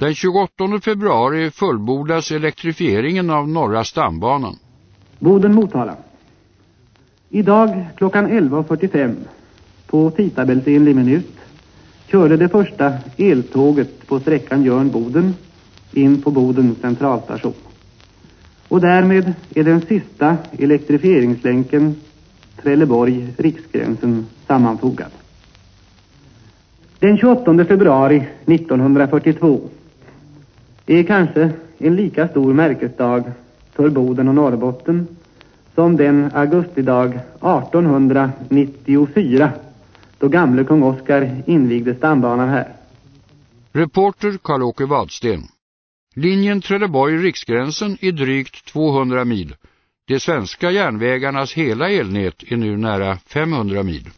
Den 28 februari fullbordas elektrifieringen av norra stambanan. Boden-Motala. Idag klockan 11.45 på tidtabellsenlig minut körde det första eltåget på sträckan Jörn-Boden in på Boden centralstation. Och därmed är den sista elektrifieringslänken Trelleborg-Riksgränsen sammanfogad. Den 28 februari 1942 är kanske en lika stor märkesdag för Boden och Norrbotten som den augustidag 1894 då gamle kung Oskar invigde stambanan här. Reporter Karl-Åke Wadsten. Linjen Trelleborg-Riksgränsen är drygt 200 mil. De svenska järnvägarnas hela elnät är nu nära 500 mil.